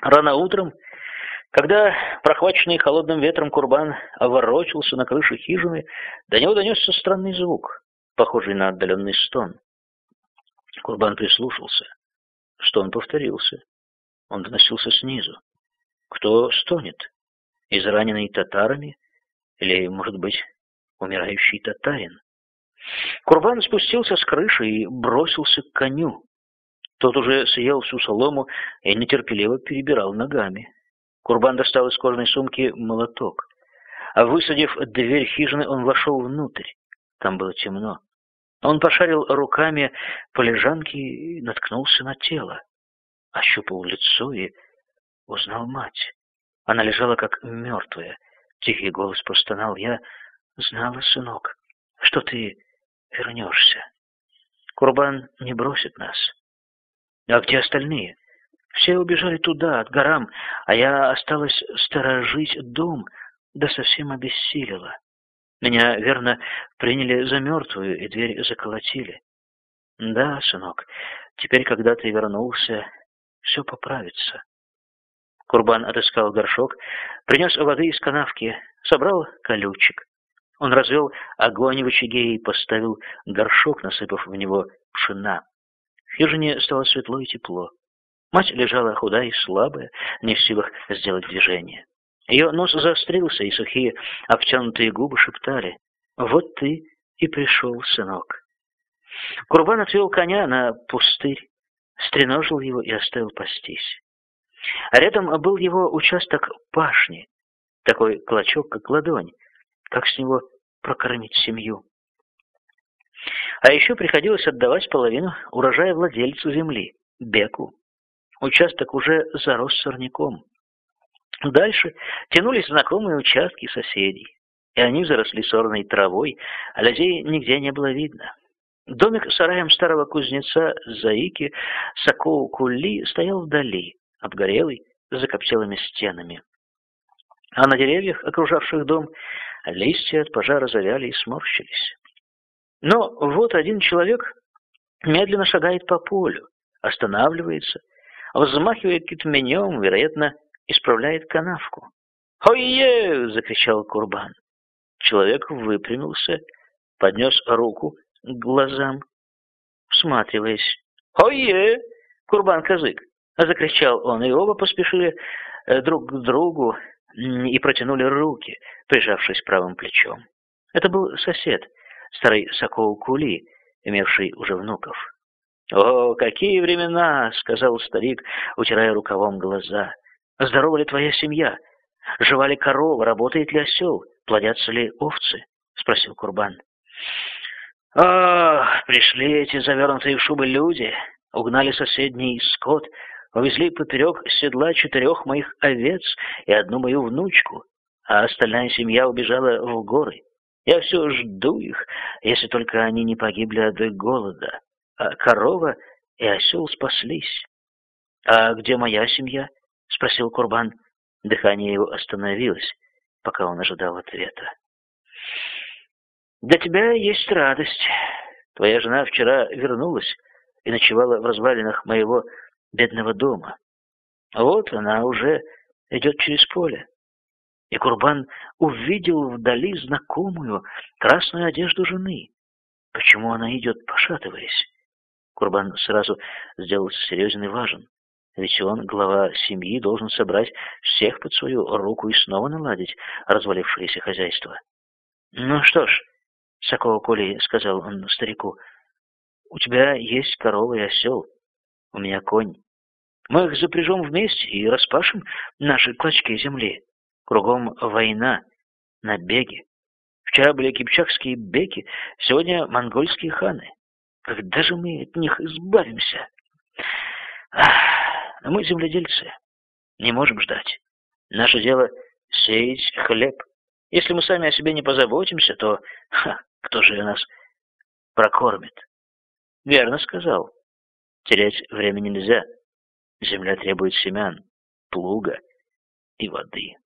Рано утром, когда прохваченный холодным ветром курбан ворочался на крыше хижины, до него донесся странный звук, похожий на отдаленный стон. Курбан прислушался. Стон повторился. Он доносился снизу. Кто стонет? Израненный татарами? Или, может быть, умирающий татарин? Курбан спустился с крыши и бросился к коню. Тот уже съел всю солому и нетерпеливо перебирал ногами. Курбан достал из кожаной сумки молоток. А высадив дверь хижины, он вошел внутрь. Там было темно. Он пошарил руками по лежанке и наткнулся на тело. Ощупал лицо и узнал мать. Она лежала как мертвая. Тихий голос простонал. «Я знала, сынок, что ты вернешься. Курбан не бросит нас. А где остальные? Все убежали туда, от горам, а я осталась сторожить дом, да совсем обессилила. Меня, верно, приняли за мертвую и дверь заколотили. Да, сынок, теперь, когда ты вернулся, все поправится. Курбан отыскал горшок, принес воды из канавки, собрал колючек. Он развел огонь в очаге и поставил горшок, насыпав в него пшена. Хижине стало светло и тепло. Мать лежала худая и слабая, не в силах сделать движение. Ее нос заострился, и сухие обтянутые губы шептали «Вот ты и пришел, сынок». Курбан отвел коня на пустырь, стреножил его и оставил пастись. А рядом был его участок пашни, такой клочок, как ладонь, как с него прокормить семью. А еще приходилось отдавать половину урожая владельцу земли, Беку. Участок уже зарос сорняком. Дальше тянулись знакомые участки соседей, и они заросли сорной травой, а людей нигде не было видно. Домик с сараем старого кузнеца Заики Сакоу Кулли стоял вдали, обгорелый, с закоптелыми стенами. А на деревьях, окружавших дом, листья от пожара завяли и сморщились. Но вот один человек медленно шагает по полю, останавливается, взмахивает китменем, вероятно, исправляет канавку. «Ой-е!» — закричал Курбан. Человек выпрямился, поднес руку к глазам, всматриваясь. «Ой-е!» — Курбан-казык! — закричал он, и оба поспешили э, друг к другу и протянули руки, прижавшись правым плечом. Это был сосед, старый Сокол Кули, имевший уже внуков. «О, какие времена!» — сказал старик, утирая рукавом глаза. «Здорова ли твоя семья? Жива ли корова? Работает ли осел? Плодятся ли овцы?» — спросил Курбан. «Ах, пришли эти завернутые в шубы люди, угнали соседний скот, увезли поперек седла четырех моих овец и одну мою внучку, а остальная семья убежала в горы. Я все жду их, если только они не погибли от голода, а корова и осел спаслись. «А где моя семья?» — спросил Курбан. Дыхание его остановилось, пока он ожидал ответа. «Для тебя есть радость. Твоя жена вчера вернулась и ночевала в развалинах моего бедного дома. Вот она уже идет через поле. И Курбан увидел вдали знакомую красную одежду жены. Почему она идет, пошатываясь? Курбан сразу сделался серьезен и важен. Ведь он, глава семьи, должен собрать всех под свою руку и снова наладить развалившееся хозяйство. «Ну что ж, Сокол Коли, — сказал он старику, — у тебя есть корова и осел, у меня конь. Мы их запряжем вместе и распашем наши клочки земли. Кругом война, набеги. Вчера были кипчакские беки, сегодня монгольские ханы. Когда же мы от них избавимся? Ах, мы земледельцы, не можем ждать. Наше дело — сеять хлеб. Если мы сами о себе не позаботимся, то ха, кто же нас прокормит? Верно сказал. Терять время нельзя. Земля требует семян, плуга и воды.